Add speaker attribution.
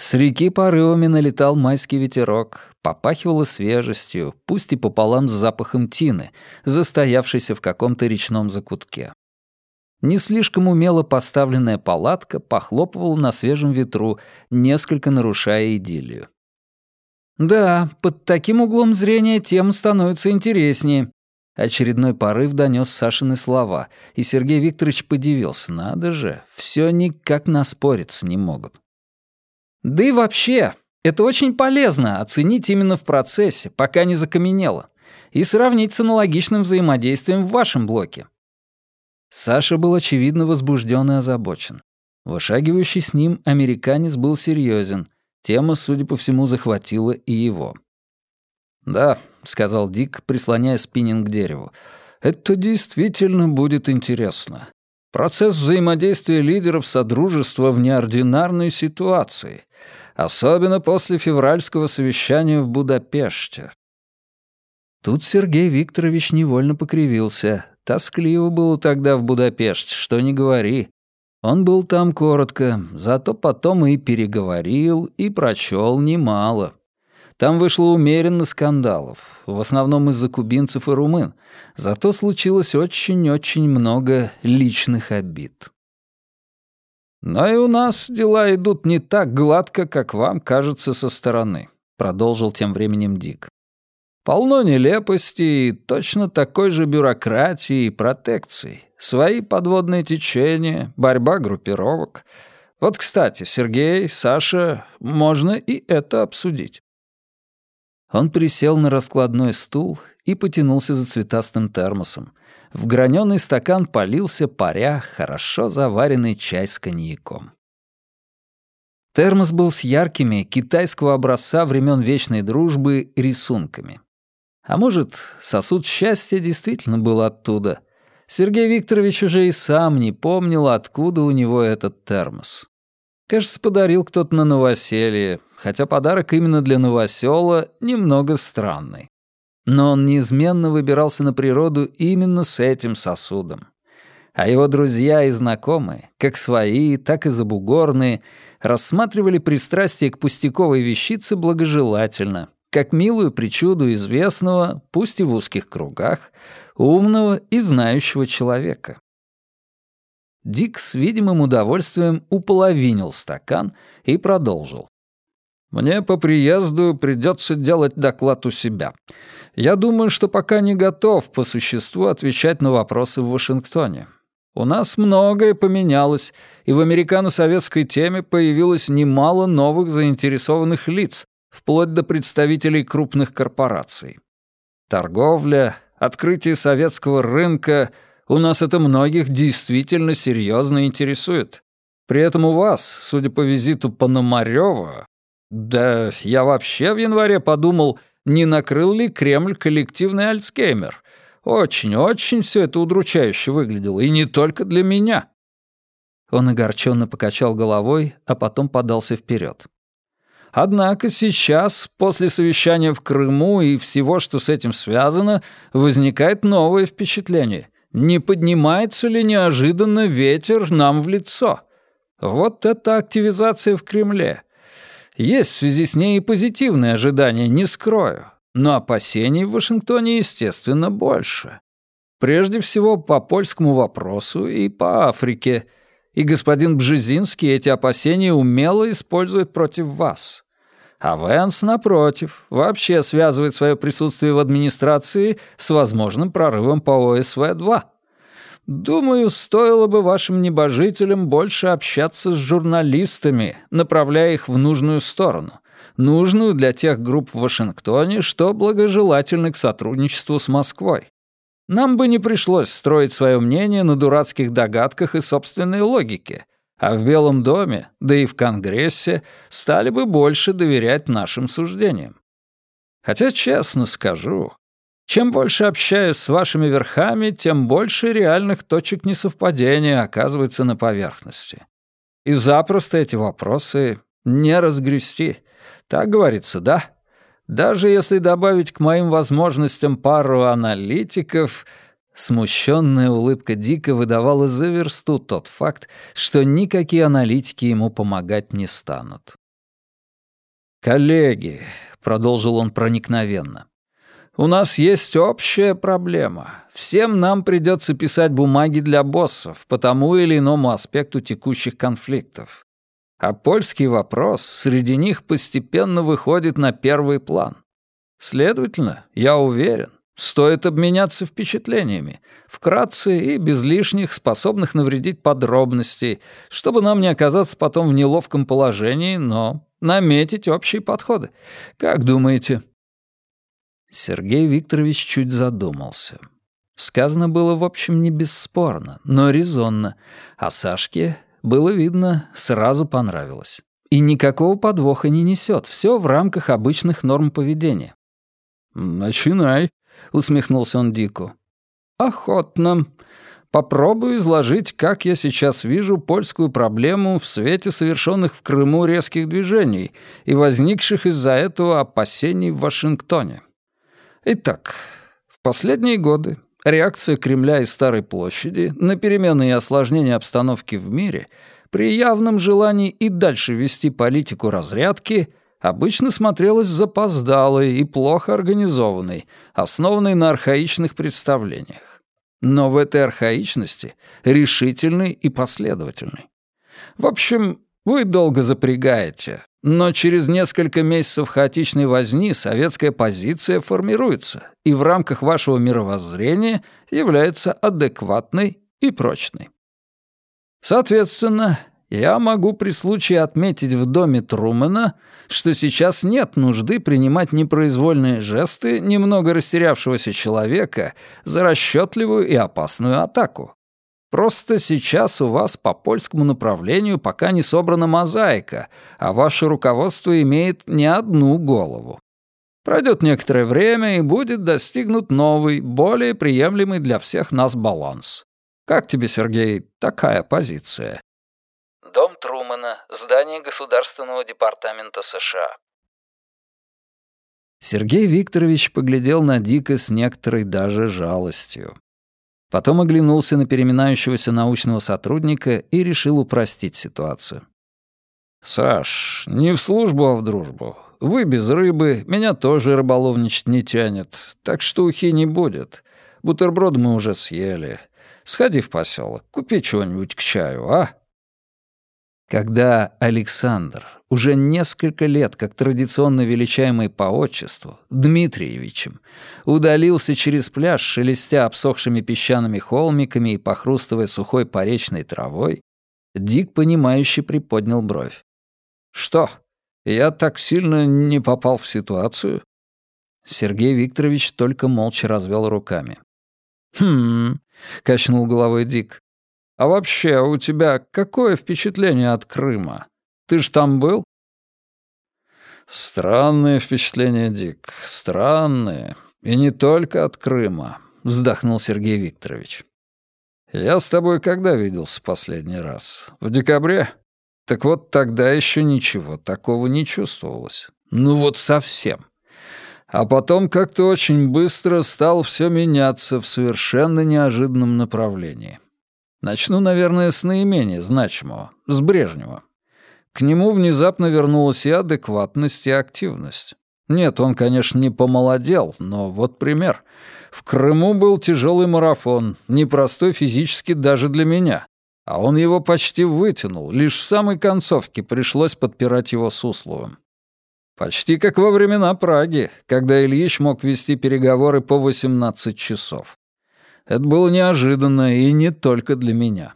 Speaker 1: С реки порывами налетал майский ветерок, попахивало свежестью, пусть и пополам с запахом тины, застоявшейся в каком-то речном закутке. Не слишком умело поставленная палатка похлопывала на свежем ветру, несколько нарушая идиллию. «Да, под таким углом зрения тема становится интереснее», Очередной порыв донес Сашины слова, и Сергей Викторович подивился. Надо же, все никак наспориться не могут. Да и вообще, это очень полезно оценить именно в процессе, пока не закаменело, и сравнить с аналогичным взаимодействием в вашем блоке. Саша был очевидно возбужден и озабочен. Вышагивающий с ним американец был серьезен. Тема, судя по всему, захватила и его. «Да», — сказал Дик, прислоняя спиннинг к дереву, — «это действительно будет интересно. Процесс взаимодействия лидеров Содружества в неординарной ситуации, особенно после февральского совещания в Будапеште. Тут Сергей Викторович невольно покривился. Тоскливо было тогда в Будапеште, что не говори. Он был там коротко, зато потом и переговорил, и прочел немало. Там вышло умеренно скандалов, в основном из-за кубинцев и румын, зато случилось очень-очень много личных обид. «Но и у нас дела идут не так гладко, как вам кажется со стороны», — продолжил тем временем Дик. «Полно нелепостей, точно такой же бюрократии и протекций, свои подводные течения, борьба группировок. Вот, кстати, Сергей, Саша, можно и это обсудить. Он присел на раскладной стул и потянулся за цветастым термосом. В граненый стакан полился паря хорошо заваренный чай с коньяком. Термос был с яркими, китайского образца времен Вечной Дружбы, рисунками. А может, сосуд счастья действительно был оттуда. Сергей Викторович уже и сам не помнил, откуда у него этот термос. Кажется, подарил кто-то на новоселье, хотя подарок именно для новосела немного странный. Но он неизменно выбирался на природу именно с этим сосудом. А его друзья и знакомые, как свои, так и забугорные, рассматривали пристрастие к пустяковой вещице благожелательно, как милую причуду известного, пусть и в узких кругах, умного и знающего человека. Дик с видимым удовольствием уполовинил стакан и продолжил. Мне по приезду придется делать доклад у себя. Я думаю, что пока не готов по существу отвечать на вопросы в Вашингтоне. У нас многое поменялось, и в американо-советской теме появилось немало новых заинтересованных лиц, вплоть до представителей крупных корпораций. Торговля, открытие советского рынка — у нас это многих действительно серьезно интересует. При этом у вас, судя по визиту Пономарёва, да, я вообще в январе подумал, не накрыл ли Кремль коллективный Альцгеймер. Очень-очень все это удручающе выглядело, и не только для меня. Он огорченно покачал головой, а потом подался вперед. Однако сейчас, после совещания в Крыму и всего, что с этим связано, возникает новое впечатление. Не поднимается ли неожиданно ветер нам в лицо? Вот это активизация в Кремле. Есть в связи с ней и позитивные ожидания, не скрою. Но опасений в Вашингтоне, естественно, больше. Прежде всего, по польскому вопросу и по Африке. И господин Бжезинский эти опасения умело использует против вас. А Венс, напротив, вообще связывает свое присутствие в администрации с возможным прорывом по ОСВ-2. Думаю, стоило бы вашим небожителям больше общаться с журналистами, направляя их в нужную сторону, нужную для тех групп в Вашингтоне, что благожелательны к сотрудничеству с Москвой. Нам бы не пришлось строить свое мнение на дурацких догадках и собственной логике, а в Белом доме, да и в Конгрессе, стали бы больше доверять нашим суждениям. Хотя, честно скажу, чем больше общаюсь с вашими верхами, тем больше реальных точек несовпадения оказывается на поверхности. И запросто эти вопросы не разгрести. Так говорится, да? Даже если добавить к моим возможностям пару аналитиков, смущенная улыбка Дика выдавала за версту тот факт, что никакие аналитики ему помогать не станут. «Коллеги», — продолжил он проникновенно, у нас есть общая проблема. Всем нам придется писать бумаги для боссов по тому или иному аспекту текущих конфликтов. А польский вопрос среди них постепенно выходит на первый план. Следовательно, я уверен, стоит обменяться впечатлениями, вкратце и без лишних, способных навредить подробностей, чтобы нам не оказаться потом в неловком положении, но наметить общие подходы. Как думаете?» Сергей Викторович чуть задумался. Сказано было, в общем, не бесспорно, но резонно, а Сашке, было видно, сразу понравилось. И никакого подвоха не несет, все в рамках обычных норм поведения. «Начинай», — усмехнулся он Дику. «Охотно. Попробую изложить, как я сейчас вижу польскую проблему в свете совершенных в Крыму резких движений и возникших из-за этого опасений в Вашингтоне. Итак, в последние годы реакция Кремля и Старой площади на перемены и осложнения обстановки в мире при явном желании и дальше вести политику разрядки обычно смотрелась запоздалой и плохо организованной, основанной на архаичных представлениях. Но в этой архаичности решительной и последовательной. В общем, вы долго запрягаете, но через несколько месяцев хаотичной возни советская позиция формируется и в рамках вашего мировоззрения является адекватной и прочной. Соответственно, я могу при случае отметить в доме Трумэна, что сейчас нет нужды принимать непроизвольные жесты немного растерявшегося человека за расчетливую и опасную атаку. Просто сейчас у вас по польскому направлению пока не собрана мозаика, а ваше руководство имеет не одну голову. Пройдет некоторое время, и будет достигнут новый, более приемлемый для всех нас баланс. Как тебе, Сергей, такая позиция?
Speaker 2: Дом Трумана, здание Государственного департамента США.
Speaker 1: Сергей Викторович поглядел на Дика с некоторой даже жалостью. Потом оглянулся на переминающегося научного сотрудника и решил упростить ситуацию. «Саш, не в службу, а в дружбу. Вы без рыбы, меня тоже рыболовничать не тянет, так что ухи не будет. Бутерброды мы уже съели. Сходи в поселок, купи чего-нибудь к чаю, а?» Когда Александр, уже несколько лет как традиционно величаемый по отчеству, Дмитриевичем, удалился через пляж, шелестя обсохшими песчаными холмиками и похрустывая сухой поречной травой, Дик, понимающе приподнял бровь. «Что, я так сильно не попал в ситуацию?» Сергей Викторович только молча развел руками. «Хм...» — качнул головой Дик. А вообще, у тебя какое впечатление от Крыма? Ты ж там был?» «Странные впечатления, Дик, странные. И не только от Крыма», — вздохнул Сергей Викторович. «Я с тобой когда виделся последний раз? В декабре? Так вот тогда еще ничего такого не чувствовалось. Ну вот совсем. А потом как-то очень быстро стало все меняться в совершенно неожиданном направлении. Начну, наверное, с наименее значимого, с Брежнева. К нему внезапно вернулась и адекватность, и активность. Нет, он, конечно, не помолодел, но вот пример. В Крыму был тяжелый марафон, непростой физически даже для меня. А он его почти вытянул, лишь в самой концовке пришлось подпирать его Сусловым. Почти как во времена Праги, когда Ильич мог вести переговоры по 18 часов. Это было неожиданно и не только для меня.